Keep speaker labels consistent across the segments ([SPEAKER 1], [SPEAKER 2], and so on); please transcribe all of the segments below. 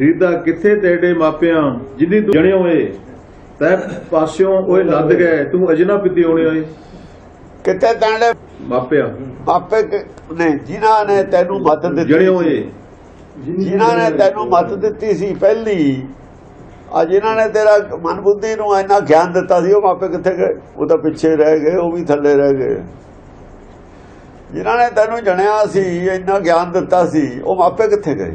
[SPEAKER 1] ਫਰੀਦਾ ਕਿੱਥੇ ਤੇਰੇ ਮਾਪਿਆਂ? ਤੂੰ ਜਣਿਓ ਏ ਤੈ ਪਾਸਿਓਂ ਓਏ ਲੱਦ ਗਏ ਤੂੰ ਅਜਨਾ ਪਿੱਤੀ ਹੋਣੀ ਓਏ
[SPEAKER 2] ਕਿਤੇ ਤਾਂਡੇ
[SPEAKER 1] ਮਾਪਿਆਂ।
[SPEAKER 2] ਆਪੇ ਨੇ ਜਿਨ੍ਹਾਂ ਨੇ ਤੈਨੂੰ ਮੱਤ ਦਿੱਤੀ
[SPEAKER 1] ਜਣਿਓ ਏ
[SPEAKER 2] ਜਿਨ੍ਹਾਂ ਨੇ ਤੈਨੂੰ ਮੱਤ ਦਿੱਤੀ ਸੀ ਪਹਿਲੀ ਆ ਜਿਨ੍ਹਾਂ ਨੇ ਤੇਰਾ ਮਨ ਬੁੱਧੀ ਨੂੰ ਇੰਨਾ ਗਿਆਨ ਦਿੱਤਾ ਸੀ ਉਹ ਮਾਪੇ ਕਿੱਥੇ ਗਏ? ਉਹ ਤਾਂ ਪਿੱਛੇ ਰਹਿ ਗਏ ਉਹ ਵੀ ਥੱਲੇ ਰਹਿ ਗਏ। ਜਿਨ੍ਹਾਂ ਨੇ ਤੈਨੂੰ ਜਣਿਆ ਸੀ ਇੰਨਾ ਗਿਆਨ ਦਿੱਤਾ ਸੀ ਉਹ ਮਾਪੇ ਕਿੱਥੇ ਗਏ?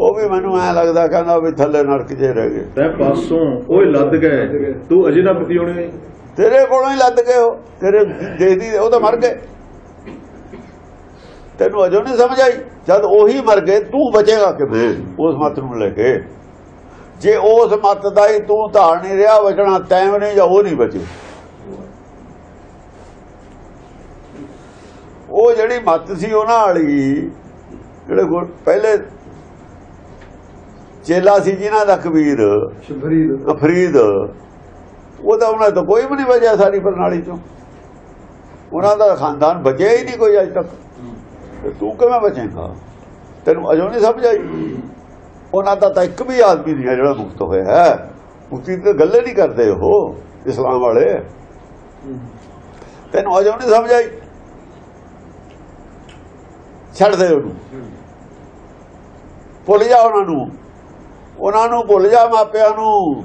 [SPEAKER 2] ਉਹ ਵੀ ਮੈਨੂੰ ਐ ਲੱਗਦਾ ਕਹਿੰਦਾ ਵੀ ਥੱਲੇ ਨਰਕ 'ਚ ਰਹਿ ਗਏ।
[SPEAKER 1] ਤੈ ਪਾਸੋਂ ਓਏ ਲੱਦ ਗਏ। ਤੂੰ ਅਜਨਾ ਪਿੱਤੀ ਹੋਣੀ
[SPEAKER 2] ਤੇਰੇ ਕੋਲੋਂ ਹੀ ਲੱਦ ਗਏ ਉਹ। ਤੇਰੇ ਦੇਖਦੀ ਉਹ ਤਾਂ ਮਰ ਗਏ। ਤੈਨੂੰ ਅਜੋ ਨਹੀਂ ਸਮਝ ਆਈ। ਜਦ ਉਹੀ ਮਰ ਗਏ ਤੂੰ ਬਚੇਗਾ ਕਿਵੇਂ? ਉਸ ਮਤ ਨੂੰ ਲੈ ਕੇ। ਜੇ ਉਸ ਮਤ ਦਾ ਹੀ ਤੂੰ ਧਾਰ ਨਹੀਂ ਰਿਹਾ ਬਚਣਾ ਤੈਂ ਨਹੀਂ ਜਾਂ ਉਹ ਨਹੀਂ ਬਚੇ। ਉਹ ਜਿਹੜੀ ਮਤ ਸੀ ਉਹਨਾਂ ਵਾਲੀ ਜਿਹੜੇ ਪਹਿਲੇ ਚੇਲਾ ਸੀ ਜਿਨ੍ਹਾਂ ਦਾ ਕਬੀਰ
[SPEAKER 3] ਸ਼ਬਰੀਦ।
[SPEAKER 2] ਅਫਰੀਦ। ਉਹਦਾ ਉਹਨਾਂ ਤੋਂ ਕੋਈ ਵੀ ਨਹੀਂ ਬਚਿਆ ਸਾਰੀ ਪ੍ਰਣਾਲੀ ਚੋਂ। ਉਹਨਾਂ ਦਾ ਖਾਨਦਾਨ ਬਚਿਆ ਹੀ ਨਹੀਂ ਕੋਈ ਅਜੇ ਤੱਕ। ਤੇ ਤੂੰ ਕਿਵੇਂ ਬਚੇਗਾ? ਤੈਨੂੰ ਅਜੋ ਨਹੀਂ ਸਮਝ ਆਈ? ਉਹਨਾਂ ਦਾ ਤਾਂ ਇੱਕ ਵੀ ਆਦਮੀ ਨਹੀਂ ਜਿਹੜਾ ਮੁਕਤ ਹੋਇਆ ਹੈ। ਦੀ ਤਾਂ ਗੱਲ ਨਹੀਂ ਕਰਦੇ ਉਹ ਇਸਲਾਮ ਵਾਲੇ। ਤੈਨੂੰ ਅਜੋ ਨਹੀਂ ਸਮਝ ਆਈ? ਛੱਡ ਦੇ ਉਹਨੂੰ। ਭੁੱਲ ਜਾ ਉਹਨਾਂ ਨੂੰ। ਉਹਨਾਂ ਨੂੰ ਭੁੱਲ ਜਾ ਮਾਪਿਆਂ ਨੂੰ।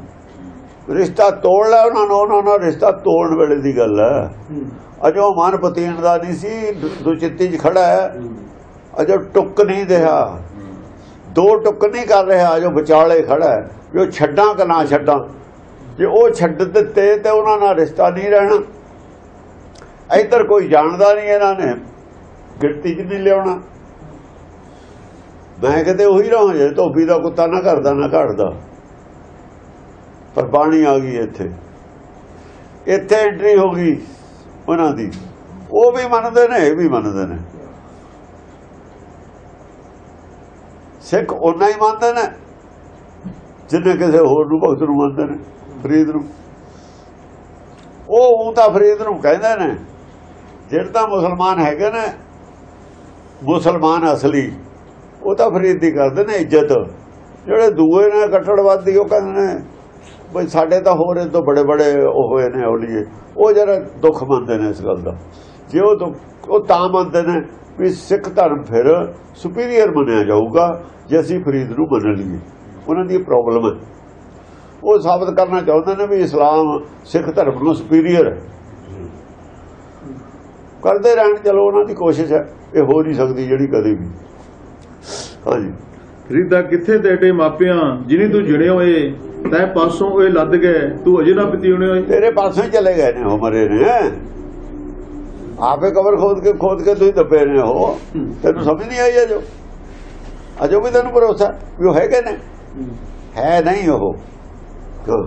[SPEAKER 2] ਰਿਸ਼ਤਾ ਤੋੜ ਲੈ ਉਹਨਾਂ ਨੂੰ ਉਹਨਾਂ ਨਾਲ ਰਿਸ਼ਤਾ ਤੋੜਨ ਵੇਲੇ ਦੀ ਗੱਲ ਹੈ। ਅਜੋ ਮਨ ਪਤੀਨ ਦਾ ਨਹੀਂ ਸੀ ਦੁਚਿੱਤੀ 'ਚ ਖੜਾ ਹੈ। ਅਜੋ ਟੁੱਕ ਨਹੀਂ ਰਿਹਾ। ਦੋ ਟੁੱਕ ਨਹੀਂ ਕਰ ਰਿਹਾ ਜੋ ਵਿਚਾਲੇ ਖੜਾ ਹੈ। ਜੋ ਛੱਡਾਂ ਕਿ ਨਾ ਛੱਡਾਂ? ਜੇ ਉਹ ਛੱਡ ਦਿੱਤੇ ਤੇ ਉਹਨਾਂ ਨਾਲ ਰਿਸ਼ਤਾ ਨਹੀਂ ਰਹਿਣਾ। ਇੱਧਰ ਕੋਈ ਜਾਣਦਾ ਨਹੀਂ ਇਹਨਾਂ ਨੇ। ਗਿਣਤੀ 'ਚ ਨਹੀਂ ਲਿਆਉਣਾ। ਮੈਂ ਕਿਤੇ ਉਹੀ ਰਹਾਂ ਜੇ ਧੋਬੀ ਦਾ ਕੁੱਤਾ ਨਾ ਕਰਦਾ ਨਾ ਘੜਦਾ ਪਰ ਬਾਣੀ ਆ ਗਈ ਇੱਥੇ। ਇੱਥੇ ਐਂਟਰੀ ਹੋ ਗਈ ਉਹਨਾਂ ਦੀ। ਉਹ ਵੀ ਮੰਨਦੇ ਨੇ ਇਹ ਵੀ ਮੰਨਦੇ ਨੇ। ਸਿੱਖ ਉਹਨਾਂ ਹੀ ਮੰਨਦੇ ਨੇ ਜਿੰਨੇ ਕਿਸੇ ਹੋਰ ਨੂੰ ਭਗਤ ਨੂੰ ਮੰਨਦੇ ਨੇ ਫਰੀਦ ਨੂੰ। ਉਹ ਉਹ ਤਾਂ ਫਰੀਦ ਨੂੰ ਕਹਿੰਦੇ ਨੇ ਜਿਹੜੇ ਤਾਂ ਮੁਸਲਮਾਨ ਹੈਗੇ ਨੇ ਮੁਸਲਮਾਨ ਅਸਲੀ। ਉਹ ਤਾਂ ਫਰੀਦ ਦੀ ਕਰਦੇ ਨੇ ਇੱਜ਼ਤ। ਜਿਹੜੇ ਦੂਏ ਨੇ ਕੱਟੜਵਾਦੀ ਉਹ ਕਹਿੰਦੇ ਨੇ, ਬਈ ਸਾਡੇ ਤਾਂ ਹੋਰ ਇਹ ਤੋਂ ਬੜੇ ਬੜੇ ਉਹ ਹੋਏ ਨੇ ਔਲੀਏ ਉਹ ਜਰਾ ਦੁੱਖ ਮੰਨਦੇ ਨੇ ਇਸ ਗੱਲ ਦਾ। ਜੇ ਉਹ ਦੁੱਖ- ਉਹ ਤਾਂ ਮੰਨਦੇ ਨੇ ਵੀ ਸਿੱਖ ਧਰਮ ਫਿਰ ਸੁਪੀਰੀਅਰ ਮੰਨਿਆ ਜਾਊਗਾ, ਜੇ ਅਸੀਂ ਫਰੀਦ ਨੂੰ ਮੰਨ ਲਈਏ। ਉਹਨਾਂ ਦੀ ਪ੍ਰੋਬਲਮ ਹੈ। ਉਹ ਸਾਬਤ ਕਰਨਾ ਚਾਹੁੰਦੇ ਨੇ ਵੀ ਇਸਲਾਮ ਸਿੱਖ ਧਰਮ ਨੂੰ ਸੁਪੀਰੀਅਰ ਹੈ। ਕਰਦੇ ਰਹਿਣ, ਚਲੋ ਉਹਨਾਂ ਦੀ ਕੋਸ਼ਿਸ਼ ਹੈ, ਇਹ ਹੋ ਨਹੀਂ ਸਕਦੀ ਜਿਹੜੀ ਕਦੇ ਵੀ। ਹਾਂਜੀ।
[SPEAKER 1] ਫਰੀਦਾ ਕਿੱਥੇ ਤੇਰੇ ਮਾਪਿਆਂ ਜਿਨੀ ਤੂੰ ਜਣਿਓ ਏ ਤੈ ਪਾਸੋਂ ਓਏ ਲੱਦ ਗਏ ਤੂੰ ਅਜਨਾ ਪਿੱਤੀ ਹੋਣੀ ਓਏ
[SPEAKER 2] ਤੇਰੇ ਪਾਸੋਂ ਹੀ ਚਲੇ ਗਏ ਨੇ ਉਹ ਮਰੇ ਨੇ ਆਪੇ ਕਬਰ ਖੋਦ ਕੇ ਖੋਦ ਕੇ ਤੁਸੀਂ ਦੱਬੇ ਨੇ ਉਹ। ਤੈਨੂੰ ਸਮਝ ਨਹੀਂ ਆਈ ਅਜੋ? ਅਜੋ ਵੀ ਤੈਨੂੰ ਭਰੋਸਾ ਵੀ ਉਹ ਹੈਗੇ ਨੇ? ਹੈ। ਨਹੀਂ ਉਹ। ਹਾਂ।